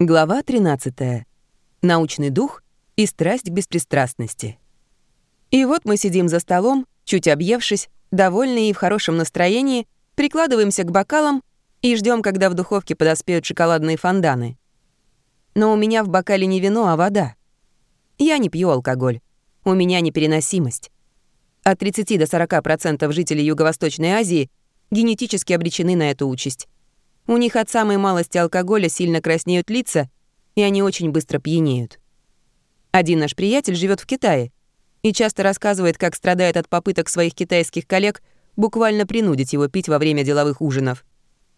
Глава 13. Научный дух и страсть к беспристрастности. И вот мы сидим за столом, чуть объевшись, довольные и в хорошем настроении, прикладываемся к бокалам и ждем, когда в духовке подоспеют шоколадные фонданы. Но у меня в бокале не вино, а вода. Я не пью алкоголь. У меня непереносимость. От 30 до 40% жителей Юго-Восточной Азии генетически обречены на эту участь. У них от самой малости алкоголя сильно краснеют лица, и они очень быстро пьянеют. Один наш приятель живет в Китае и часто рассказывает, как страдает от попыток своих китайских коллег буквально принудить его пить во время деловых ужинов.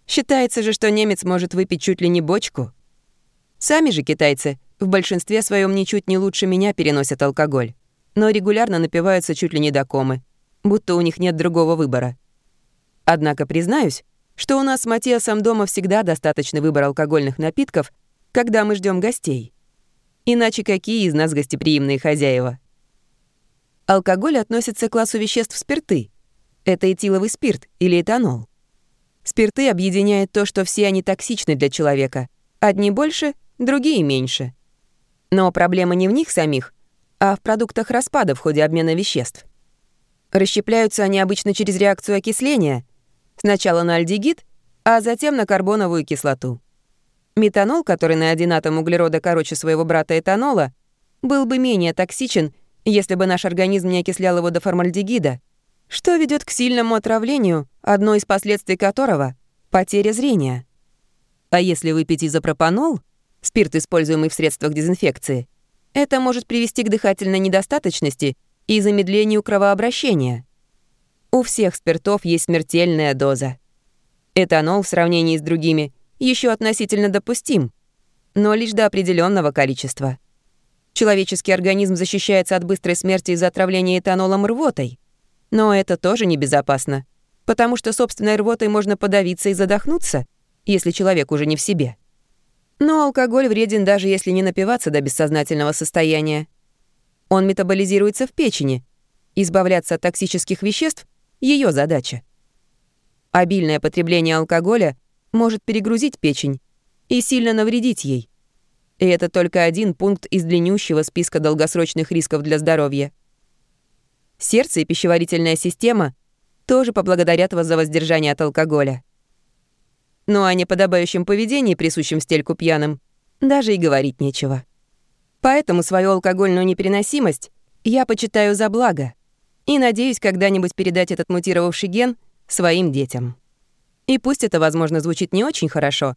Считается же, что немец может выпить чуть ли не бочку. Сами же китайцы в большинстве своем ничуть не лучше меня переносят алкоголь, но регулярно напиваются чуть ли не до комы, будто у них нет другого выбора. Однако, признаюсь, что у нас с Матиасом дома всегда достаточный выбор алкогольных напитков, когда мы ждем гостей. Иначе какие из нас гостеприимные хозяева? Алкоголь относится к классу веществ спирты. Это этиловый спирт или этанол. Спирты объединяет то, что все они токсичны для человека. Одни больше, другие меньше. Но проблема не в них самих, а в продуктах распада в ходе обмена веществ. Расщепляются они обычно через реакцию окисления — Сначала на альдегид, а затем на карбоновую кислоту. Метанол, который на один атом углерода короче своего брата этанола, был бы менее токсичен, если бы наш организм не окислял его до формальдегида, что ведет к сильному отравлению, одно из последствий которого — потеря зрения. А если выпить изопропанол, спирт, используемый в средствах дезинфекции, это может привести к дыхательной недостаточности и замедлению кровообращения. У всех спиртов есть смертельная доза. Этанол в сравнении с другими еще относительно допустим, но лишь до определенного количества. Человеческий организм защищается от быстрой смерти из-за отравления этанолом рвотой. Но это тоже небезопасно, потому что собственной рвотой можно подавиться и задохнуться, если человек уже не в себе. Но алкоголь вреден даже если не напиваться до бессознательного состояния. Он метаболизируется в печени. Избавляться от токсических веществ ее задача. Обильное потребление алкоголя может перегрузить печень и сильно навредить ей. И это только один пункт из длиннющего списка долгосрочных рисков для здоровья. Сердце и пищеварительная система тоже поблагодарят вас за воздержание от алкоголя. Ну а о неподобающем поведении, присущем стельку пьяным, даже и говорить нечего. Поэтому свою алкогольную непереносимость я почитаю за благо — и надеюсь когда-нибудь передать этот мутировавший ген своим детям. И пусть это, возможно, звучит не очень хорошо,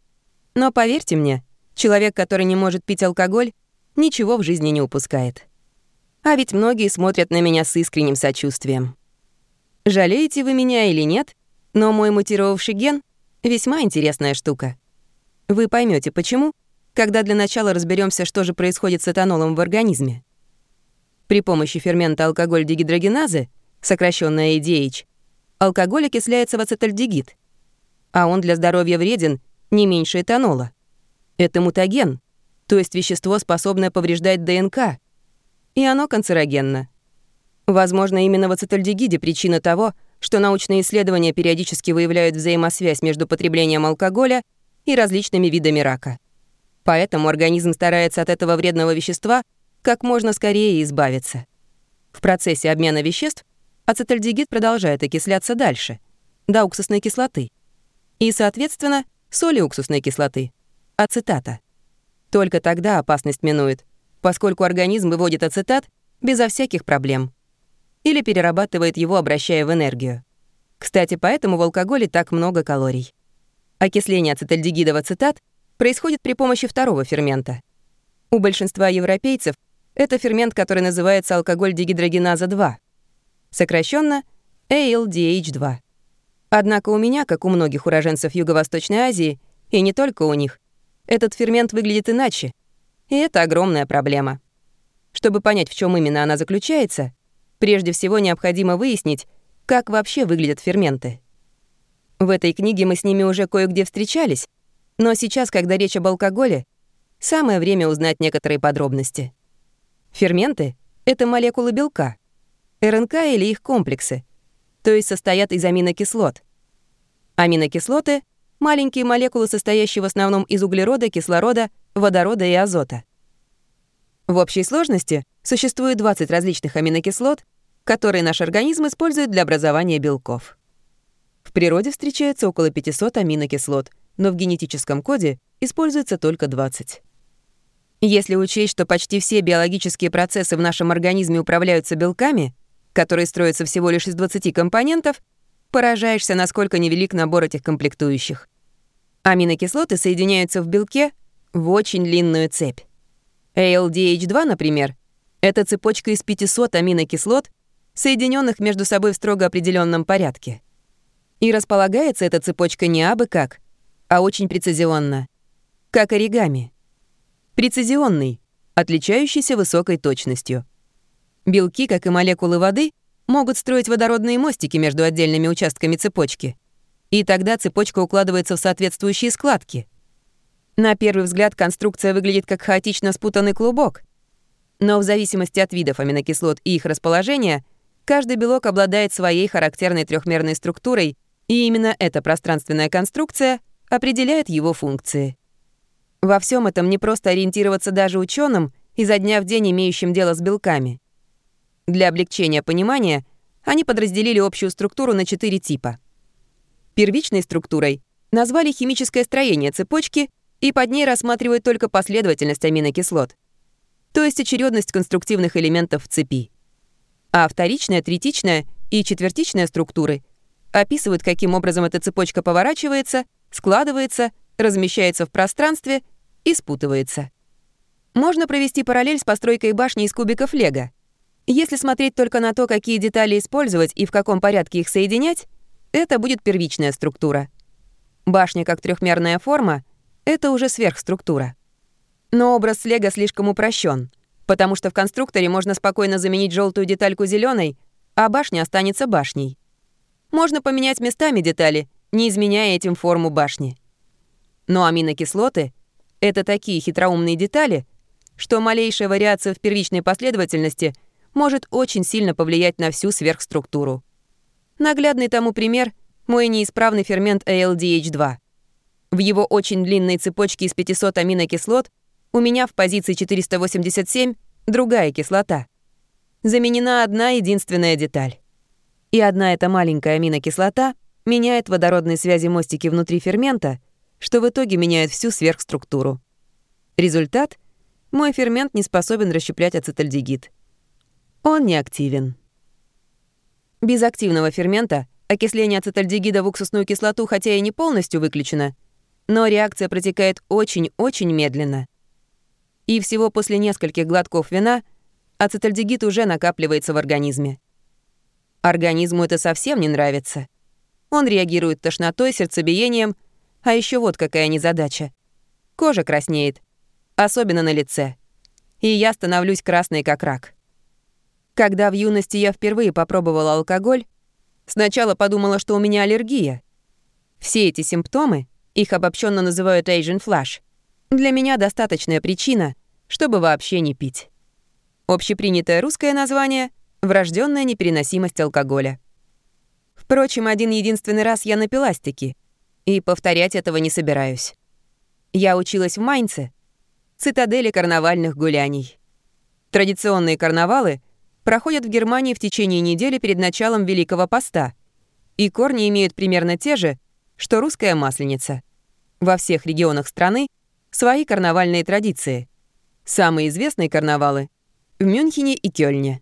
но поверьте мне, человек, который не может пить алкоголь, ничего в жизни не упускает. А ведь многие смотрят на меня с искренним сочувствием. Жалеете вы меня или нет, но мой мутировавший ген — весьма интересная штука. Вы поймете, почему, когда для начала разберемся, что же происходит с этанолом в организме. При помощи фермента алкоголь-дегидрогеназы, сокращенная ADH, алкоголь окисляется в ацетальдегид, а он для здоровья вреден не меньше этанола. Это мутаген, то есть вещество, способное повреждать ДНК, и оно канцерогенно. Возможно, именно в ацетальдегиде причина того, что научные исследования периодически выявляют взаимосвязь между потреблением алкоголя и различными видами рака. Поэтому организм старается от этого вредного вещества как можно скорее избавиться. В процессе обмена веществ ацетальдегид продолжает окисляться дальше, до уксусной кислоты. И, соответственно, соли уксусной кислоты, ацетата. Только тогда опасность минует, поскольку организм выводит ацетат безо всяких проблем. Или перерабатывает его, обращая в энергию. Кстати, поэтому в алкоголе так много калорий. Окисление ацетальдегида в ацетат происходит при помощи второго фермента. У большинства европейцев это фермент, который называется алкоголь-дегидрогеназа-2, сокращенно ALDH2. Однако у меня, как у многих уроженцев Юго-Восточной Азии, и не только у них, этот фермент выглядит иначе, и это огромная проблема. Чтобы понять, в чем именно она заключается, прежде всего необходимо выяснить, как вообще выглядят ферменты. В этой книге мы с ними уже кое-где встречались, но сейчас, когда речь об алкоголе, самое время узнать некоторые подробности. Ферменты — это молекулы белка, РНК или их комплексы, то есть состоят из аминокислот. Аминокислоты — маленькие молекулы, состоящие в основном из углерода, кислорода водорода и азота. В общей сложности существует 20 различных аминокислот, которые наш организм использует для образования белков. В природе встречается около 500 аминокислот, но в генетическом коде используется только 20. Если учесть, что почти все биологические процессы в нашем организме управляются белками, которые строятся всего лишь из 20 компонентов, поражаешься, насколько невелик набор этих комплектующих. Аминокислоты соединяются в белке в очень длинную цепь. ALDH2, например, это цепочка из 500 аминокислот, соединенных между собой в строго определенном порядке. И располагается эта цепочка не абы как, а очень прецизионно, как оригами. Прецизионный, отличающийся высокой точностью. Белки, как и молекулы воды, могут строить водородные мостики между отдельными участками цепочки. И тогда цепочка укладывается в соответствующие складки. На первый взгляд конструкция выглядит как хаотично спутанный клубок. Но в зависимости от видов аминокислот и их расположения, каждый белок обладает своей характерной трехмерной структурой, и именно эта пространственная конструкция определяет его функции. Во всем этом не просто ориентироваться даже ученым, изо дня в день имеющим дело с белками. Для облегчения понимания они подразделили общую структуру на четыре типа. Первичной структурой назвали химическое строение цепочки и под ней рассматривают только последовательность аминокислот, то есть очередность конструктивных элементов в цепи. А вторичная, третичная и четвертичная структуры описывают, каким образом эта цепочка поворачивается, складывается, размещается в пространстве и спутывается. Можно провести параллель с постройкой башни из кубиков лего. Если смотреть только на то, какие детали использовать и в каком порядке их соединять, это будет первичная структура. Башня как трехмерная форма — это уже сверхструктура. Но образ лего слишком упрощен, потому что в конструкторе можно спокойно заменить желтую детальку зеленой, а башня останется башней. Можно поменять местами детали, не изменяя этим форму башни. Но аминокислоты — это такие хитроумные детали, что малейшая вариация в первичной последовательности может очень сильно повлиять на всю сверхструктуру. Наглядный тому пример — мой неисправный фермент ALDH2. В его очень длинной цепочке из 500 аминокислот у меня в позиции 487 другая кислота. Заменена одна единственная деталь. И одна эта маленькая аминокислота меняет водородные связи мостики внутри фермента, что в итоге меняет всю сверхструктуру. Результат — мой фермент не способен расщеплять ацетальдегид. Он неактивен. Без активного фермента окисление ацетальдегида в уксусную кислоту хотя и не полностью выключено, но реакция протекает очень-очень медленно. И всего после нескольких глотков вина ацетальдегид уже накапливается в организме. Организму это совсем не нравится. Он реагирует тошнотой, сердцебиением, а еще вот какая незадача. Кожа краснеет, особенно на лице. И я становлюсь красной как рак. Когда в юности я впервые попробовала алкоголь, сначала подумала, что у меня аллергия. Все эти симптомы, их обобщенно называют Asian Flush, для меня достаточная причина, чтобы вообще не пить. Общепринятое русское название — врожденная непереносимость алкоголя. Впрочем, один единственный раз я напилась таки, и повторять этого не собираюсь. Я училась в Майнце, цитадели карнавальных гуляний. Традиционные карнавалы проходят в Германии в течение недели перед началом Великого Поста, и корни имеют примерно те же, что русская масленица. Во всех регионах страны свои карнавальные традиции. Самые известные карнавалы — в Мюнхене и Кёльне.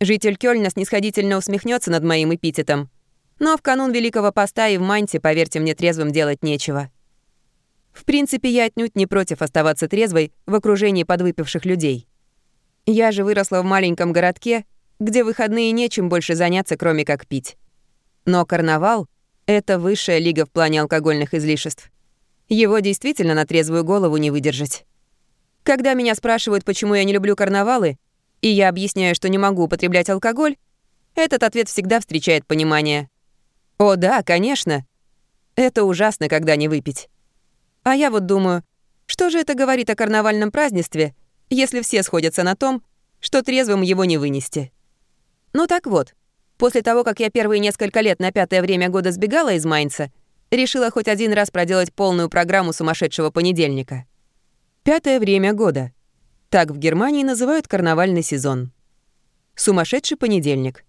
Житель Кёльна снисходительно усмехнется над моим эпитетом, но в канун Великого Поста и в Манте, поверьте мне, трезвым делать нечего. В принципе, я отнюдь не против оставаться трезвой в окружении подвыпивших людей. Я же выросла в маленьком городке, где выходные нечем больше заняться, кроме как пить. Но карнавал — это высшая лига в плане алкогольных излишеств. Его действительно на трезвую голову не выдержать. Когда меня спрашивают, почему я не люблю карнавалы, и я объясняю, что не могу употреблять алкоголь, этот ответ всегда встречает понимание. О да, конечно. Это ужасно, когда не выпить. А я вот думаю, что же это говорит о карнавальном празднестве, если все сходятся на том, что трезвым его не вынести. Ну так вот, после того, как я первые несколько лет на пятое время года сбегала из Майнца, решила хоть один раз проделать полную программу сумасшедшего понедельника. Пятое время года. Так в Германии называют карнавальный сезон. Сумасшедший понедельник.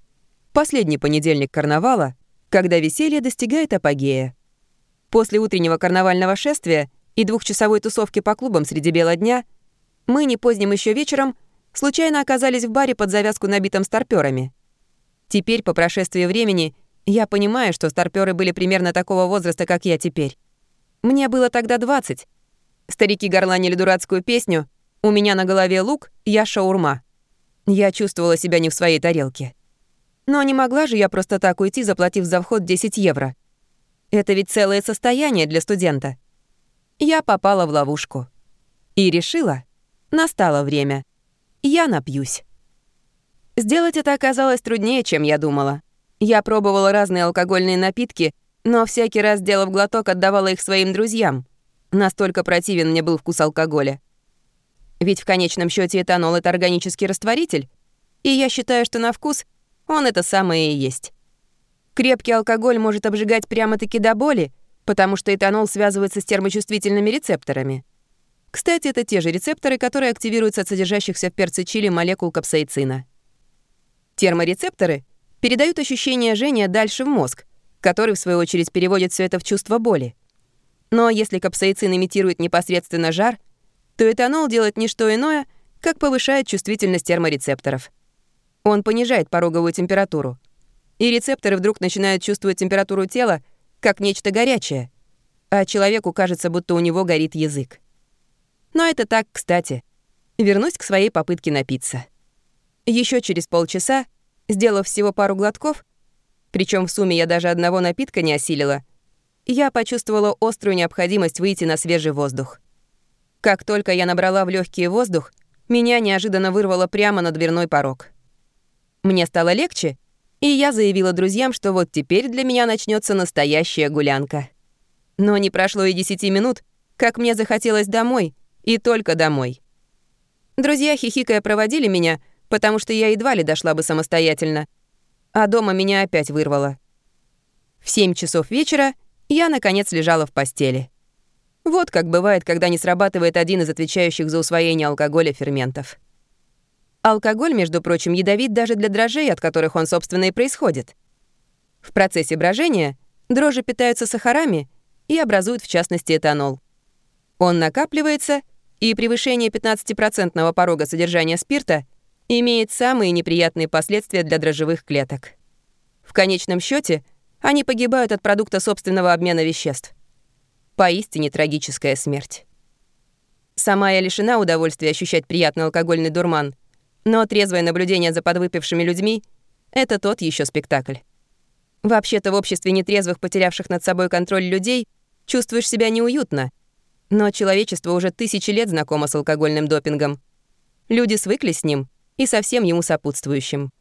Последний понедельник карнавала, когда веселье достигает апогея. После утреннего карнавального шествия и двухчасовой тусовки по клубам среди бела дня мы не поздним еще вечером случайно оказались в баре под завязку набитым старпёрами. Теперь, по прошествии времени, я понимаю, что старпёры были примерно такого возраста, как я теперь. Мне было тогда 20. Старики горланили дурацкую песню «У меня на голове лук, я шаурма». Я чувствовала себя не в своей тарелке. Но не могла же я просто так уйти, заплатив за вход 10 евро. Это ведь целое состояние для студента. Я попала в ловушку. И решила, настало время. Я напьюсь. Сделать это оказалось труднее, чем я думала. Я пробовала разные алкогольные напитки, но всякий раз, сделав глоток, отдавала их своим друзьям. Настолько противен мне был вкус алкоголя. Ведь в конечном счете этанол — это органический растворитель, и я считаю, что на вкус он это самое и есть. Крепкий алкоголь может обжигать прямо-таки до боли, потому что этанол связывается с термочувствительными рецепторами. Кстати, это те же рецепторы, которые активируются от содержащихся в перце чили молекул капсаицина. Терморецепторы передают ощущение жжения дальше в мозг, который, в свою очередь, переводит все это в чувство боли. Но если капсаицин имитирует непосредственно жар, то этанол делает не что иное, как повышает чувствительность терморецепторов. Он понижает пороговую температуру. И рецепторы вдруг начинают чувствовать температуру тела как нечто горячее, а человеку кажется, будто у него горит язык. Но это так, кстати. Вернусь к своей попытке напиться. Еще через полчаса, сделав всего пару глотков, причем в сумме я даже одного напитка не осилила, я почувствовала острую необходимость выйти на свежий воздух. Как только я набрала в легкий воздух, меня неожиданно вырвало прямо на дверной порог. Мне стало легче, и я заявила друзьям, что вот теперь для меня начнется настоящая гулянка. Но не прошло и десяти минут, как мне захотелось домой, и только домой. Друзья, хихикая, проводили меня, потому что я едва ли дошла бы самостоятельно. А дома меня опять вырвало. В семь часов вечера я, наконец, лежала в постели. Вот как бывает, когда не срабатывает один из отвечающих за усвоение алкоголя ферментов. Алкоголь, между прочим, ядовит даже для дрожжей, от которых он, собственно, и происходит. В процессе брожения дрожжи питаются сахарами и образуют, в частности, этанол. Он накапливается, и превышение 15% порога содержания спирта имеет самые неприятные последствия для дрожжевых клеток. В конечном счете они погибают от продукта собственного обмена веществ. Поистине трагическая смерть. Сама я лишена удовольствия ощущать приятный алкогольный дурман, но трезвое наблюдение за подвыпившими людьми — это тот еще спектакль. Вообще-то в обществе нетрезвых, потерявших над собой контроль людей, чувствуешь себя неуютно. Но человечество уже тысячи лет знакомо с алкогольным допингом. Люди свыклись с ним и со всем ему сопутствующим.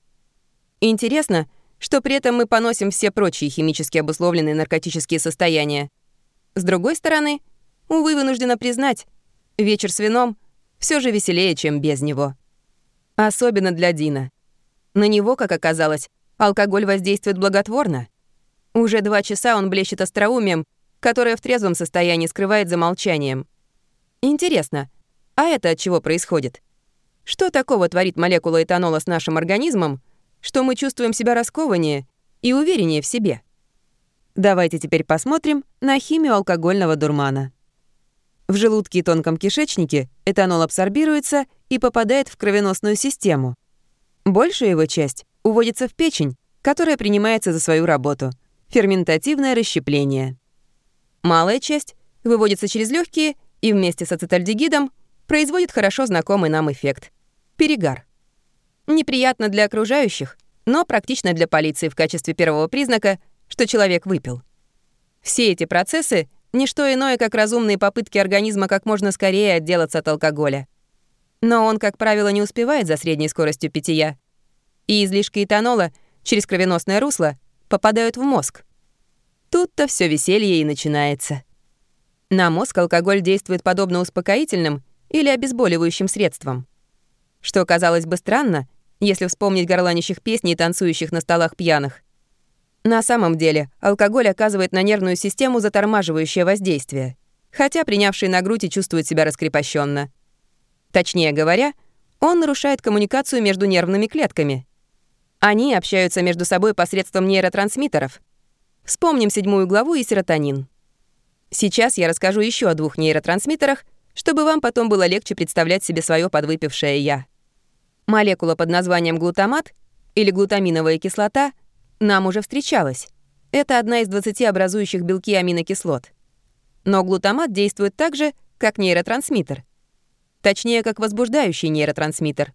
Интересно, что при этом мы поносим все прочие химически обусловленные наркотические состояния. С другой стороны, увы, вынуждена признать, вечер с вином все же веселее, чем без него. Особенно для Дина. На него, как оказалось, алкоголь воздействует благотворно. Уже два часа он блещет остроумием, которое в трезвом состоянии скрывает за молчанием. Интересно, а это от чего происходит? Что такого творит молекула этанола с нашим организмом, что мы чувствуем себя раскованнее и увереннее в себе. Давайте теперь посмотрим на химию алкогольного дурмана. В желудке и тонком кишечнике этанол абсорбируется и попадает в кровеносную систему. Большая его часть уводится в печень, которая принимается за свою работу — ферментативное расщепление. Малая часть выводится через легкие и вместе с ацетальдегидом производит хорошо знакомый нам эффект — перегар. Неприятно для окружающих, но практично для полиции в качестве первого признака, что человек выпил. Все эти процессы — не что иное, как разумные попытки организма как можно скорее отделаться от алкоголя. Но он, как правило, не успевает за средней скоростью питья. И излишки этанола через кровеносное русло попадают в мозг. Тут-то все веселье и начинается. На мозг алкоголь действует подобно успокоительным или обезболивающим средствам. Что казалось бы странно, если вспомнить горланищих песни и танцующих на столах пьяных. На самом деле, алкоголь оказывает на нервную систему затормаживающее воздействие. хотя принявший на грудь и чувствует себя раскрепощенно. Точнее говоря, он нарушает коммуникацию между нервными клетками. Они общаются между собой посредством нейротрансмиттеров. Вспомним седьмую главу и серотонин. Сейчас я расскажу еще о двух нейротрансмиттерах, чтобы вам потом было легче представлять себе свое подвыпившее «я». Молекула под названием глутамат или глутаминовая кислота нам уже встречалась. Это одна из 20 образующих белки аминокислот. Но глутамат действует так же, как нейротрансмиттер. Точнее, как возбуждающий нейротрансмиттер.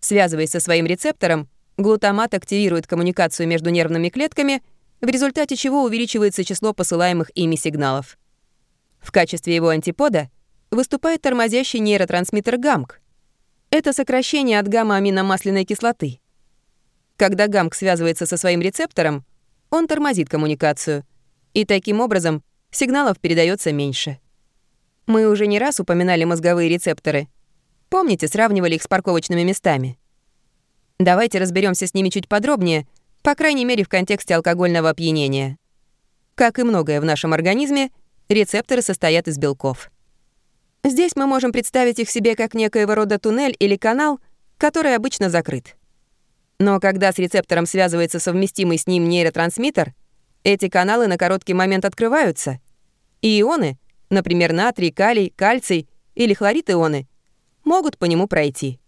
Связываясь со своим рецептором, глутамат активирует коммуникацию между нервными клетками, в результате чего увеличивается число посылаемых ими сигналов. В качестве его антипода выступает тормозящий нейротрансмиттер ГАМК. Это сокращение от гамма-аминомасляной кислоты. Когда ГАМК связывается со своим рецептором, он тормозит коммуникацию, и таким образом сигналов передается меньше. Мы уже не раз упоминали мозговые рецепторы. Помните, сравнивали их с парковочными местами? Давайте разберемся с ними чуть подробнее, по крайней мере, в контексте алкогольного опьянения. Как и многое в нашем организме, рецепторы состоят из белков. Здесь мы можем представить их себе как некоего рода туннель или канал, который обычно закрыт. Но когда с рецептором связывается совместимый с ним нейротрансмиттер, эти каналы на короткий момент открываются, и ионы, например, натрий, калий, кальций или хлорид ионы, могут по нему пройти.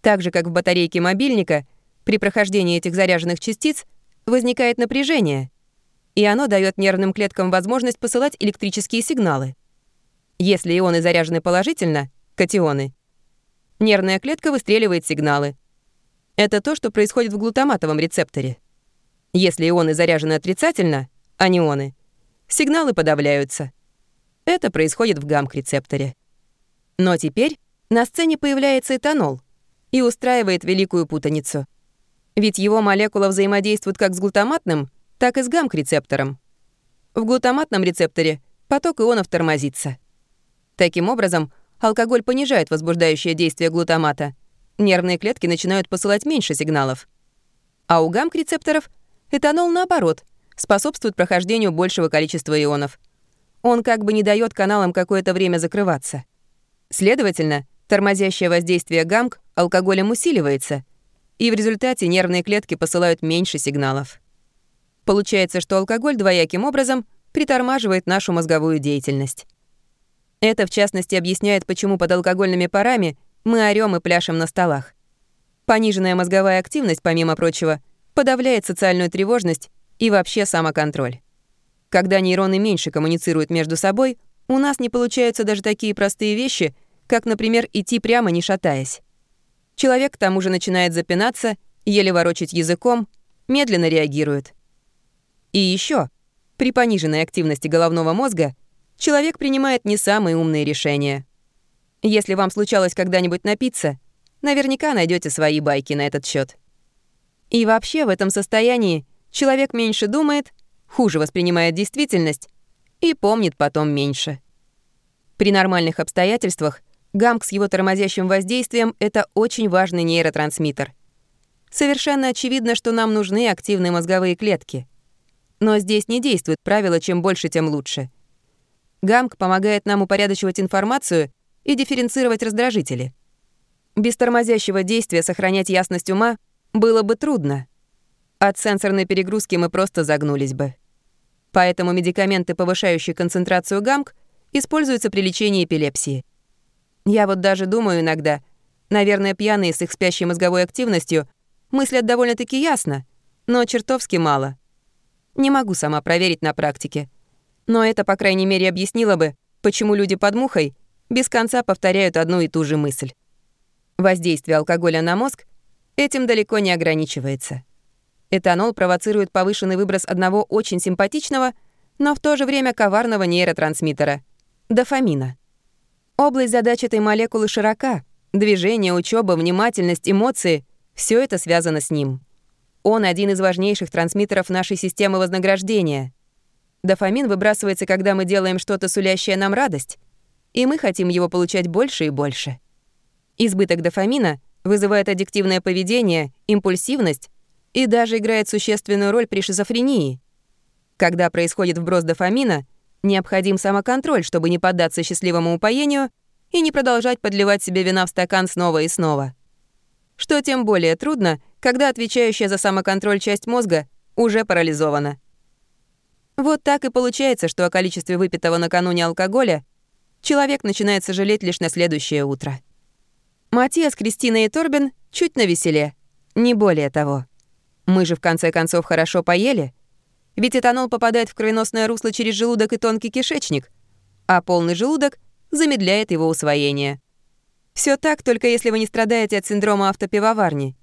Так же, как в батарейке мобильника, при прохождении этих заряженных частиц возникает напряжение, и оно дает нервным клеткам возможность посылать электрические сигналы. Если ионы заряжены положительно, катионы, нервная клетка выстреливает сигналы. Это то, что происходит в глутаматовом рецепторе. Если ионы заряжены отрицательно, анионы, сигналы подавляются. Это происходит в гамк-рецепторе. Но теперь на сцене появляется этанол и устраивает великую путаницу. Ведь его молекула взаимодействует как с глутаматным, так и с гамк-рецептором. В глутаматном рецепторе поток ионов тормозится. Таким образом, алкоголь понижает возбуждающее действие глутамата. Нервные клетки начинают посылать меньше сигналов. А у гамк-рецепторов этанол, наоборот, способствует прохождению большего количества ионов. Он как бы не дает каналам какое-то время закрываться. Следовательно, тормозящее воздействие гамк алкоголем усиливается, и в результате нервные клетки посылают меньше сигналов. Получается, что алкоголь двояким образом притормаживает нашу мозговую деятельность. Это, в частности, объясняет, почему под алкогольными парами мы орём и пляшем на столах. Пониженная мозговая активность, помимо прочего, подавляет социальную тревожность и вообще самоконтроль. Когда нейроны меньше коммуницируют между собой, у нас не получаются даже такие простые вещи, как, например, идти прямо, не шатаясь. Человек к тому же начинает запинаться, еле ворочать языком, медленно реагирует. И еще, при пониженной активности головного мозга человек принимает не самые умные решения. Если вам случалось когда-нибудь напиться, наверняка найдете свои байки на этот счет. И вообще в этом состоянии человек меньше думает, хуже воспринимает действительность и помнит потом меньше. При нормальных обстоятельствах гамк с его тормозящим воздействием — это очень важный нейротрансмиттер. Совершенно очевидно, что нам нужны активные мозговые клетки. Но здесь не действует правило «чем больше, тем лучше». ГАМК помогает нам упорядочивать информацию и дифференцировать раздражители. Без тормозящего действия сохранять ясность ума было бы трудно. От сенсорной перегрузки мы просто загнулись бы. Поэтому медикаменты, повышающие концентрацию ГАМК, используются при лечении эпилепсии. Я вот даже думаю иногда, наверное, пьяные с их спящей мозговой активностью мыслят довольно-таки ясно, но чертовски мало. Не могу сама проверить на практике — но это, по крайней мере, объяснило бы, почему люди под мухой без конца повторяют одну и ту же мысль. Воздействие алкоголя на мозг этим далеко не ограничивается. Этанол провоцирует повышенный выброс одного очень симпатичного, но в то же время коварного нейротрансмиттера — дофамина. Область задач этой молекулы широка. Движение, учеба, внимательность, эмоции — все это связано с ним. Он один из важнейших трансмиттеров нашей системы вознаграждения — Дофамин выбрасывается, когда мы делаем что-то, сулящее нам радость, и мы хотим его получать больше и больше. Избыток дофамина вызывает аддиктивное поведение, импульсивность и даже играет существенную роль при шизофрении. Когда происходит вброс дофамина, Необходим самоконтроль, чтобы не поддаться счастливому упоению и не продолжать подливать себе вина в стакан снова и снова. Что тем более трудно, когда отвечающая за самоконтроль часть мозга уже парализована. Вот так и получается, что о количестве выпитого накануне алкоголя человек начинает сожалеть лишь на следующее утро. Матиас, Кристина и Торбин чуть навеселе, не более того. Мы же в конце концов хорошо поели, ведь этанол попадает в кровеносное русло через желудок и тонкий кишечник, а полный желудок замедляет его усвоение. Все так, только если вы не страдаете от синдрома автопивоварни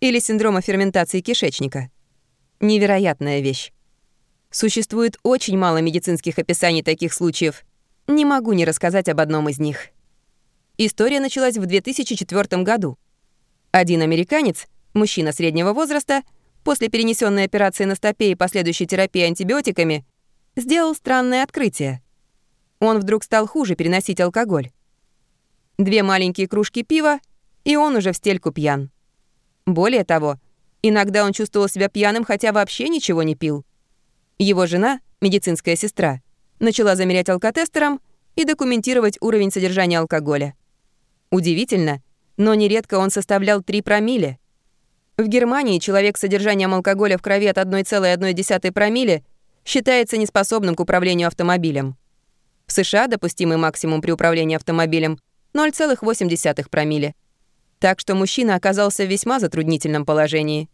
или синдрома ферментации кишечника. Невероятная вещь. Существует очень мало медицинских описаний таких случаев. Не могу не рассказать об одном из них. История началась в 2004 году. Один американец, мужчина среднего возраста, после перенесенной операции на стопе и последующей терапии антибиотиками, сделал странное открытие. Он вдруг стал хуже переносить алкоголь. Две маленькие кружки пива, и он уже в стельку пьян. Более того, иногда он чувствовал себя пьяным, хотя вообще ничего не пил. Его жена, медицинская сестра, начала замерять алкотестером и документировать уровень содержания алкоголя. Удивительно, но нередко он составлял 3 промилле. В Германии человек с содержанием алкоголя в крови от 1,1 промилле считается неспособным к управлению автомобилем. В США допустимый максимум при управлении автомобилем 0,8 промилле. Так что мужчина оказался в весьма затруднительном положении.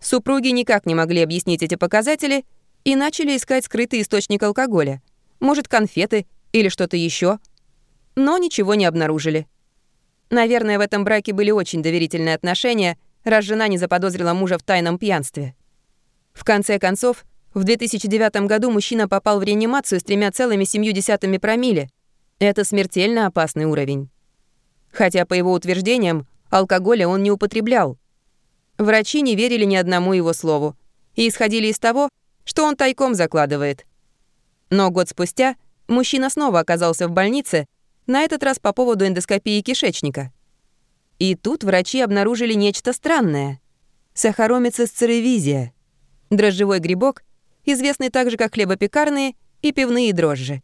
Супруги никак не могли объяснить эти показатели и начали искать скрытый источник алкоголя. Может, конфеты или что-то еще. Но ничего не обнаружили. Наверное, в этом браке были очень доверительные отношения — раз жена не заподозрила мужа в тайном пьянстве. В конце концов, в 2009 году мужчина попал в реанимацию с 3,7 промилле. Это смертельно опасный уровень. Хотя, по его утверждениям, алкоголя он не употреблял. Врачи не верили ни одному его слову и исходили из того, что он тайком закладывает. Но год спустя мужчина снова оказался в больнице, на этот раз по поводу эндоскопии кишечника. И тут врачи обнаружили нечто странное. Сахаромицис церевизия. Дрожжевой грибок, известный также как хлебопекарные и пивные дрожжи.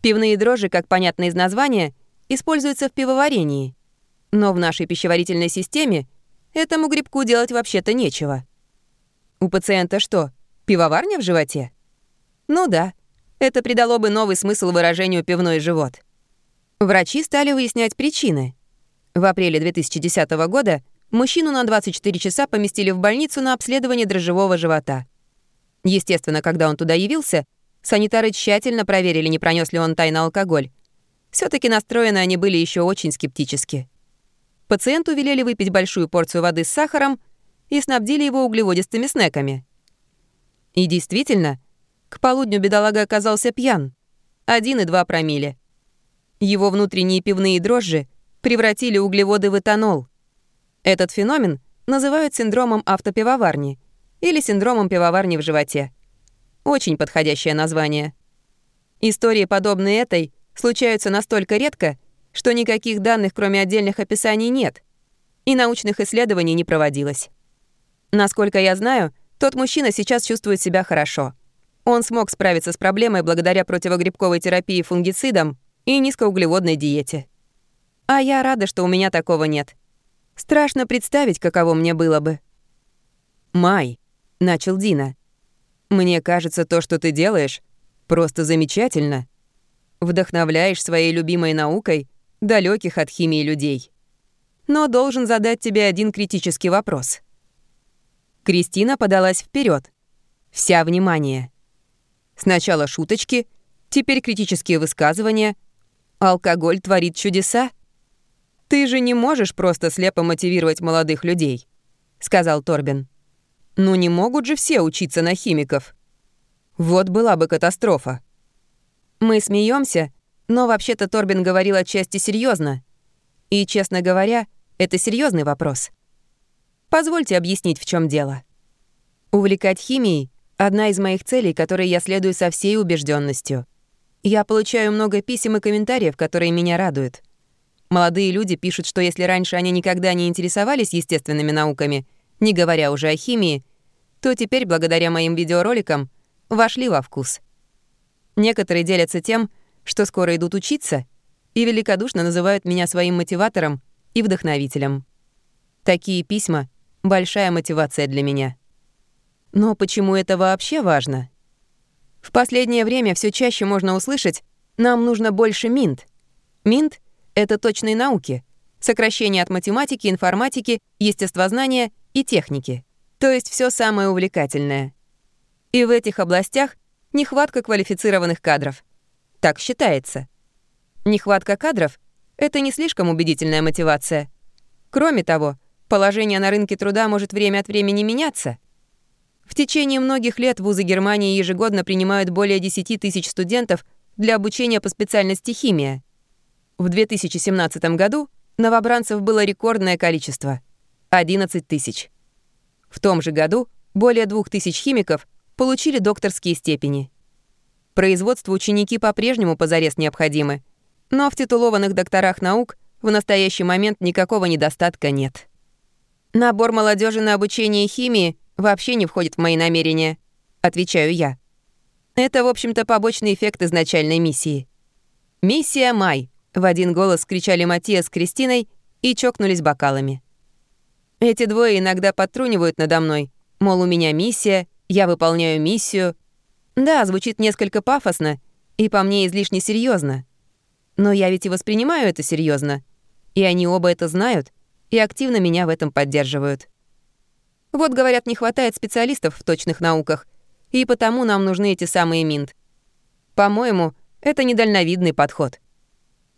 Пивные дрожжи, как понятно из названия, используются в пивоварении. Но в нашей пищеварительной системе этому грибку делать вообще-то нечего. У пациента что, пивоварня в животе? Ну да, это придало бы новый смысл выражению «пивной живот». Врачи стали выяснять причины. В апреле 2010 года мужчину на 24 часа поместили в больницу на обследование дрожжевого живота. Естественно, когда он туда явился, санитары тщательно проверили, не пронес ли он тайно алкоголь. все таки настроены они были еще очень скептически. Пациенту велели выпить большую порцию воды с сахаром и снабдили его углеводистыми снеками. И действительно, к полудню бедолага оказался пьян. 1,2 промилле. Его внутренние пивные дрожжи превратили углеводы в этанол. Этот феномен называют синдромом автопивоварни или синдромом пивоварни в животе. Очень подходящее название. Истории, подобные этой, случаются настолько редко, что никаких данных, кроме отдельных описаний, нет, и научных исследований не проводилось. Насколько я знаю, тот мужчина сейчас чувствует себя хорошо. Он смог справиться с проблемой благодаря противогрибковой терапии фунгицидом и низкоуглеводной диете. А я рада, что у меня такого нет. Страшно представить, каково мне было бы. «Май», — начал Дина. «Мне кажется, то, что ты делаешь, просто замечательно. Вдохновляешь своей любимой наукой далеких от химии людей. Но должен задать тебе один критический вопрос». Кристина подалась вперед. Вся внимание. Сначала шуточки, теперь критические высказывания. Алкоголь творит чудеса. «Ты же не можешь просто слепо мотивировать молодых людей», — сказал Торбин. «Ну не могут же все учиться на химиков. Вот была бы катастрофа». Мы смеемся, но вообще-то Торбин говорил отчасти серьезно. И, честно говоря, это серьезный вопрос. Позвольте объяснить, в чем дело. Увлекать химией — одна из моих целей, которой я следую со всей убежденностью. Я получаю много писем и комментариев, которые меня радуют. Молодые люди пишут, что если раньше они никогда не интересовались естественными науками, не говоря уже о химии, то теперь, благодаря моим видеороликам, вошли во вкус. Некоторые делятся тем, что скоро идут учиться, и великодушно называют меня своим мотиватором и вдохновителем. Такие письма — большая мотивация для меня. Но почему это вообще важно? В последнее время все чаще можно услышать «нам нужно больше МИНТ». МИНТ — это точные науки, сокращение от математики, информатики, естествознания и техники, то есть все самое увлекательное. И в этих областях нехватка квалифицированных кадров. Так считается. Нехватка кадров — это не слишком убедительная мотивация. Кроме того, положение на рынке труда может время от времени меняться. В течение многих лет вузы Германии ежегодно принимают более 10 тысяч студентов для обучения по специальности химия. В 2017 году новобранцев было рекордное количество — 11 тысяч. В том же году более 2000 химиков получили докторские степени. Производству ученики по-прежнему позарез необходимы, но в титулованных докторах наук в настоящий момент никакого недостатка нет. Набор молодежи на обучение химии вообще не входит в мои намерения, отвечаю я. Это, в общем-то, побочный эффект изначальной миссии. «Миссия Май!» — в один голос кричали Матиас с Кристиной и чокнулись бокалами. Эти двое иногда подтрунивают надо мной, мол, у меня миссия, я выполняю миссию. Да, звучит несколько пафосно и по мне излишне серьезно. Но я ведь и воспринимаю это серьезно, и они оба это знают и активно меня в этом поддерживают. Вот, говорят, не хватает специалистов в точных науках, и потому нам нужны эти самые МИНТ. По-моему, это недальновидный подход.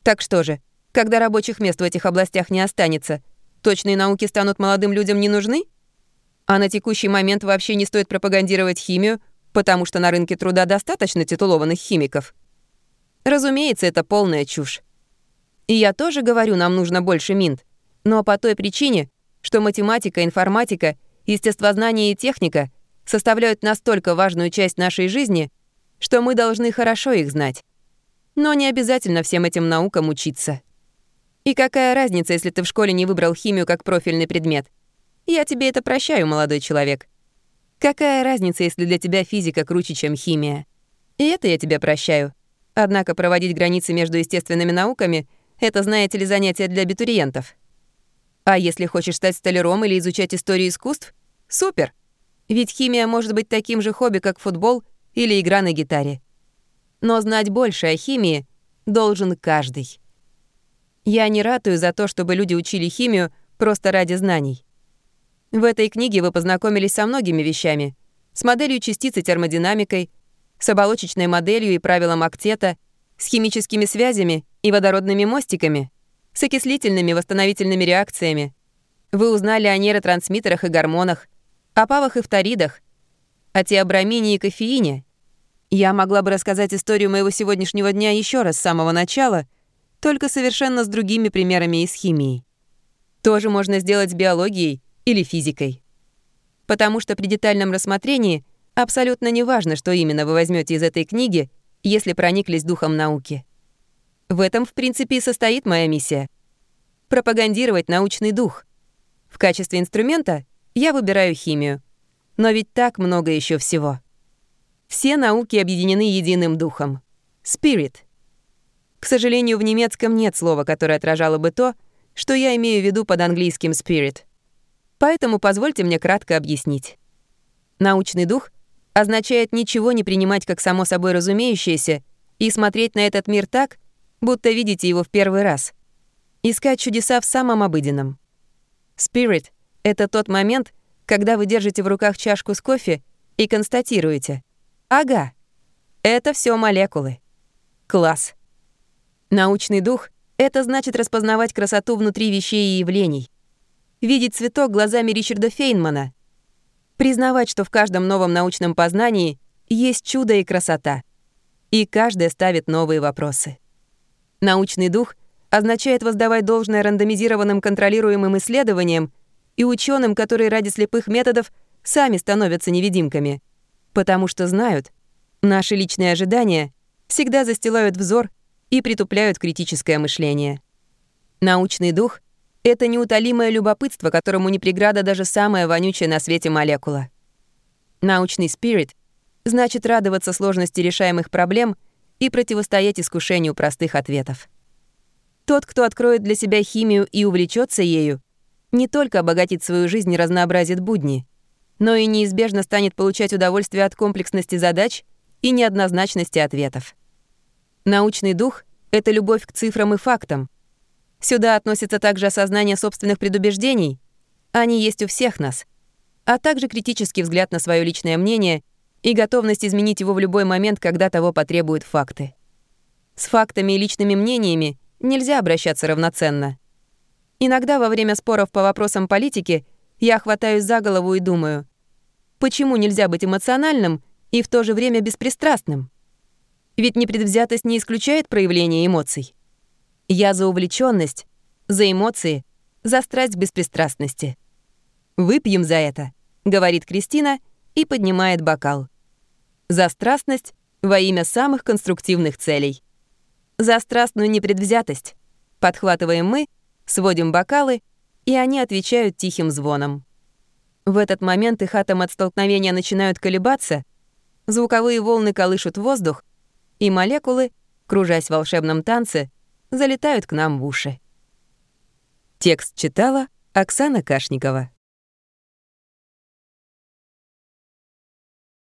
Так что же, когда рабочих мест в этих областях не останется, точные науки станут молодым людям не нужны? А на текущий момент вообще не стоит пропагандировать химию, потому что на рынке труда достаточно титулованных химиков. Разумеется, это полная чушь. И я тоже говорю, нам нужно больше МИНТ, но по той причине, что математика, информатика, естествознание и техника составляют настолько важную часть нашей жизни, что мы должны хорошо их знать. Но не обязательно всем этим наукам учиться. И какая разница, если ты в школе не выбрал химию как профильный предмет? Я тебе это прощаю, молодой человек. Какая разница, если для тебя физика круче, чем химия? И это я тебе прощаю. Однако проводить границы между естественными науками — это, знаете ли, занятие для абитуриентов. А если хочешь стать столяром или изучать историю искусств — супер! Ведь химия может быть таким же хобби, как футбол или игра на гитаре. Но знать больше о химии должен каждый. Я не ратую за то, чтобы люди учили химию просто ради знаний. В этой книге вы познакомились со многими вещами. С моделью частицы термодинамикой, с оболочечной моделью и правилом октета, с химическими связями и водородными мостиками, с окислительными восстановительными реакциями. Вы узнали о нейротрансмиттерах и гормонах, о павах и фторидах, о теобрамине и кофеине. Я могла бы рассказать историю моего сегодняшнего дня еще раз с самого начала, только совершенно с другими примерами из химии. Тоже можно сделать с биологией или физикой. Потому что при детальном рассмотрении абсолютно не важно, что именно вы возьмете из этой книги, если прониклись духом науки. В этом, в принципе, и состоит моя миссия. Пропагандировать научный дух. В качестве инструмента я выбираю химию. Но ведь так много еще всего. Все науки объединены единым духом. Spirit. К сожалению, в немецком нет слова, которое отражало бы то, что я имею в виду под английским spirit. Поэтому позвольте мне кратко объяснить. Научный дух означает ничего не принимать как само собой разумеющееся и смотреть на этот мир так, будто видите его в первый раз. Искать чудеса в самом обыденном. Spirit — это тот момент, когда вы держите в руках чашку с кофе и констатируете «Ага, это все молекулы». Класс. Научный дух — это значит распознавать красоту внутри вещей и явлений — видеть цветок глазами Ричарда Фейнмана, признавать, что в каждом новом научном познании есть чудо и красота, и каждая ставит новые вопросы. Научный дух означает воздавать должное рандомизированным контролируемым исследованиям и ученым, которые ради слепых методов сами становятся невидимками, потому что знают, наши личные ожидания всегда застилают взор и притупляют критическое мышление. Научный дух — это неутолимое любопытство, которому не преграда даже самая вонючая на свете молекула. Научный спирит значит радоваться сложности решаемых проблем и противостоять искушению простых ответов. Тот, кто откроет для себя химию и увлечется ею, не только обогатит свою жизнь и разнообразит будни, но и неизбежно станет получать удовольствие от комплексности задач и неоднозначности ответов. Научный дух — это любовь к цифрам и фактам. Сюда относится также осознание собственных предубеждений, они есть у всех нас, а также критический взгляд на свое личное мнение и готовность изменить его в любой момент, когда того потребуют факты. С фактами и личными мнениями нельзя обращаться равноценно. Иногда во время споров по вопросам политики я хватаюсь за голову и думаю, почему нельзя быть эмоциональным и в то же время беспристрастным? Ведь непредвзятость не исключает проявление эмоций. Я за увлеченность, за эмоции, за страсть беспристрастности. «Выпьем за это», — говорит Кристина и поднимает бокал. За страстность во имя самых конструктивных целей. За страстную непредвзятость. Подхватываем мы, сводим бокалы, и они отвечают тихим звоном. В этот момент их атомы от столкновения начинают колебаться, звуковые волны колышут воздух, и молекулы, кружась в волшебном танце, залетают к нам в уши. Текст читала Оксана Кашникова.